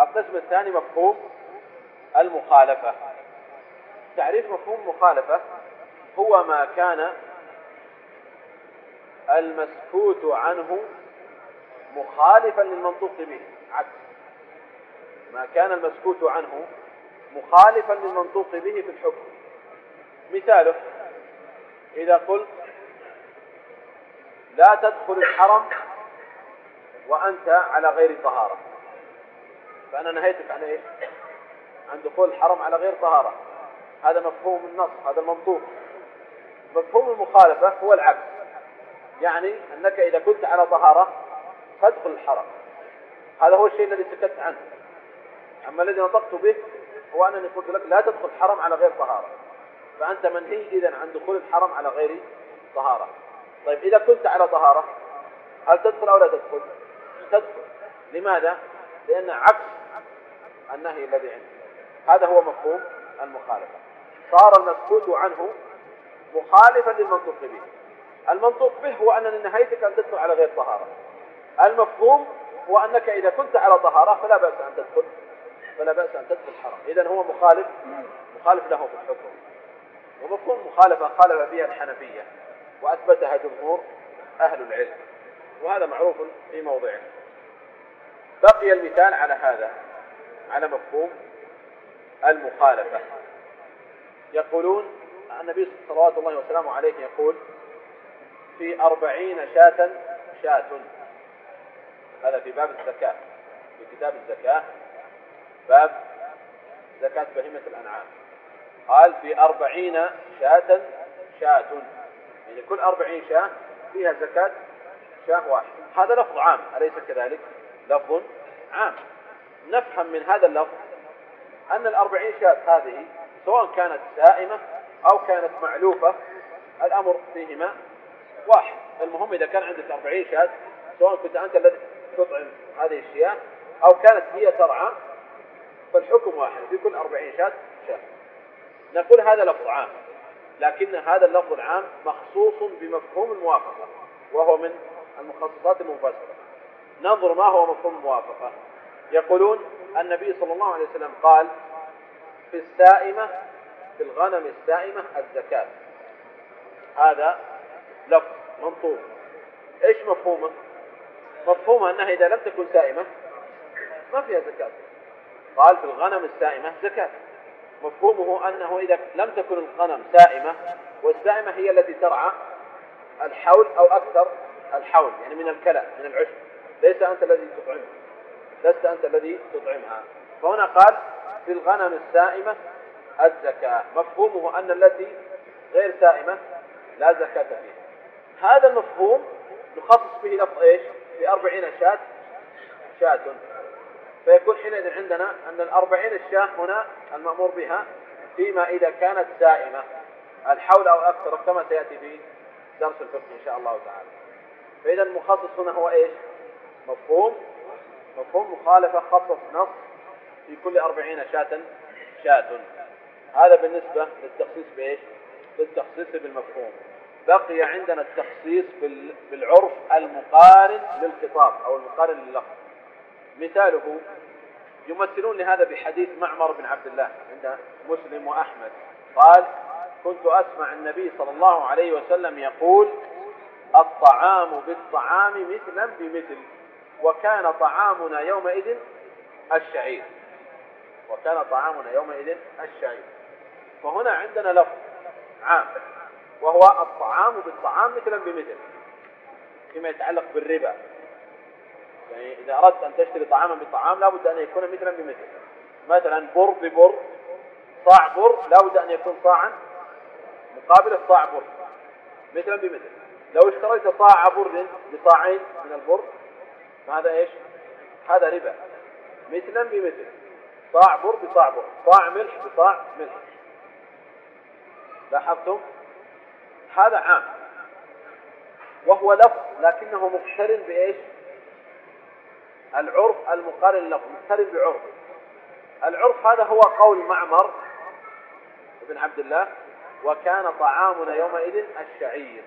القسم الثاني مفهوم المخالفة. تعريف مفهوم مخالفة هو ما كان المسكوت عنه مخالفا للمنطوق به. عكس. ما كان المسكوت عنه مخالفا للمنطوق به في الحكم. مثاله إذا قلت لا تدخل الحرم وأنت على غير طهارة. فأنا نهيتك عن إيش عن دخول الحرم على غير طهارة. هذا مفهوم النص هذا المنطوق. مفهوم المخالفة هو العكس. يعني أنك إذا كنت على طهارة فادخل الحرم. هذا هو الشيء الذي سكت عنه. أما الذي نطقت به هو أنني قلت لك لا تدخل الحرم على غير طهارة. فأنت منهي إذا عن دخول الحرم على غير طهارة. طيب إذا كنت على طهارة هل تدخل أو لا تدخل؟ تدخل. لماذا؟ لأن عكس النهي الذي عندك هذا هو مفهوم المخالفة. صار المسكوت عنه مخالفا للمنطوق به. المنطوق به هو أنني نهيتك أن تدخل على غير طهارة. المفهوم هو أنك إذا كنت على طهارة فلا بأس أن تدخل فلا بأس أن تدخل الحرم. إذا هو مخالف مخالف له في الحكم. ومفهوم مخالفة خالف بها الحنفية وأثبتها جمهور أهل العلم. وهذا معروف في موضعه. بقي المثال على هذا. على مفهوم المخالفة. يقولون النبي صلوات الله وسلامه عليه يقول في أربعين شاة شاة. هذا في باب الزكاة في كتاب الزكاة باب زكاة بهيمة الأنعام. قال في أربعين شاة شاة. يعني كل أربعين شاة فيها زكاة شاة واحد. هذا لفظ عام أليس كذلك؟ لفظ عام. نفهم من هذا اللفظ أن الأربعين شاة هذه سواء كانت سائمة أو كانت معلوفة الأمر فيهما واحد. المهم إذا كان عندك أربعين شاة سواء كنت أنت الذي تطعم هذه الشياه أو كانت هي ترعى فالحكم واحد في كل أربعين شاة شاة. نقول هذا لفظ عام لكن هذا اللفظ العام مخصوص بمفهوم الموافقة وهو من المخصصات المنفصلة ننظر ما هو مفهوم الموافقة. يقولون النبي صلى الله عليه وسلم قال في السائمة في الغنم السائمة الزكاة. هذا لفظ منطوق. إيش مفهومه؟ مفهومه أنها إذا لم تكن سائمة ما فيها زكاة. قال في الغنم السائمة زكاة. مفهومه أنه إذا لم تكن الغنم سائمة والسائمة هي التي ترعى الحول أو أكثر الحول يعني من الكلى من العشب. ليس أنت الذي تطعمها لست أنت الذي تطعمها. فهنا قال في الغنم السائمة الزكاة. مفهومه أن التي غير سائمة لا زكاة فيها. هذا المفهوم نخصص به لفظ إيش؟ بأربعين شاة. شاة. فيكون حينئذ عندنا أن الأربعين الشاة هنا المأمور بها فيما إذا كانت سائمة. الحول أو أكثر كما سيأتي في درس الفقه إن شاء الله تعالى. فإذا المخصص هنا هو إيش؟ مفهوم. مفهوم مخالفة خصص نص في كل أربعين شاة شاة. هذا بالنسبة للتخصيص بإيش؟ بالتخصيص بالمفهوم. بقي عندنا التخصيص بالعرف المقارن للخطاب أو المقارن لللفظ. مثاله يمثلون لهذا بحديث معمر بن عبد الله عند مسلم وأحمد. قال كنت أسمع النبي صلى الله عليه وسلم يقول الطعام بالطعام مثلا بمثل. وكان طعامنا يومئذ الشعير. وكان طعامنا يومئذ الشعير. فهنا عندنا لفظ عام وهو الطعام بالطعام مثلا بمثل فيما يتعلق بالربا. يعني إذا أردت أن تشتري طعاما بطعام لابد أن يكون مثلا بمثل. مثلا بر ببر صاع بر لابد أن يكون صاعا مقابل صاع بر مثلا بمثل. لو اشتريت صاع بر بصاعين من البر فهذا إيش؟ هذا ربا. مثلا بمثل. صاع بر بصاع بر. صاع ملح بصاع ملح. لاحظتم؟ هذا عام. وهو لفظ لكنه مقترن بإيش؟ العرف المقارن له مقترن بعرف. العرف هذا هو قول معمر بن عبد الله وكان طعامنا يومئذ الشعير.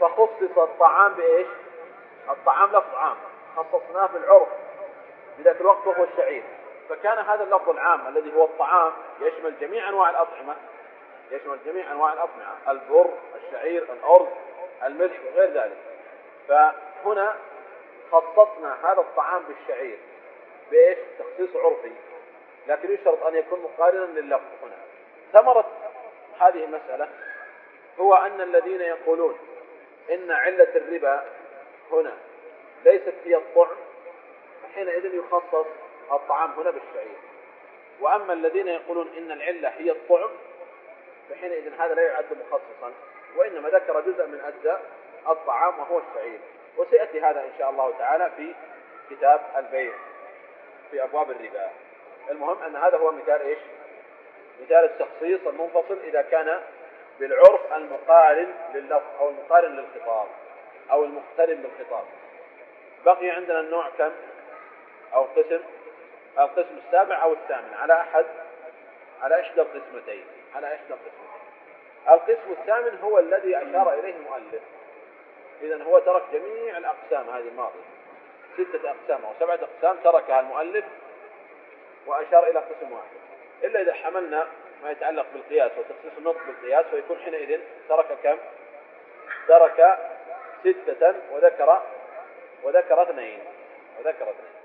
فخصص الطعام بإيش؟ الطعام لفظ عام خصصناه بالعرف في ذاك الوقت وهو الشعير. فكان هذا اللفظ العام الذي هو الطعام يشمل جميع أنواع الأطعمة يشمل جميع أنواع الأطعمة البر الشعير الأرز الملح وغير ذلك. فهنا خصصنا هذا الطعام بالشعير بإيش؟ تخصيص عرفي. لكن يشترط أن يكون مقارنا لللفظ هنا. ثمرة هذه المسألة هو أن الذين يقولون إن علة الربا هنا ليست هي الطعم حينئذ يخصص الطعام هنا بالشعير. وأما الذين يقولون إن العلة هي الطعم فحينئذ هذا لا يعد مخصصا وإنما ذكر جزء من أجزاء الطعام وهو الشعير. وسيأتي هذا إن شاء الله تعالى في كتاب البيع في أبواب الربا. المهم أن هذا هو مثال إيش؟ مثال التخصيص المنفصل إذا كان بالعرف المقارن لللفظ أو المقارن للخطاب. أو المقترن بالخطاب. بقي عندنا النوع كم؟ أو قسم؟ القسم السابع أو الثامن. على أحد؟ على إحدى القسمتين. على إحدى القسمتين. القسم الثامن هو الذي أشار إليه المؤلف. إذا هو ترك جميع الأقسام هذه الماضية. ستة أقسام أو سبعة أقسام تركها المؤلف وأشار إلى قسم واحد. إلا إذا حملنا ما يتعلق بالقياس وتخصيص النطق بالقياس ويكون حينئذ ترك كم؟ ترك ستة وذكر وذكر اثنين. وذكر اثنين.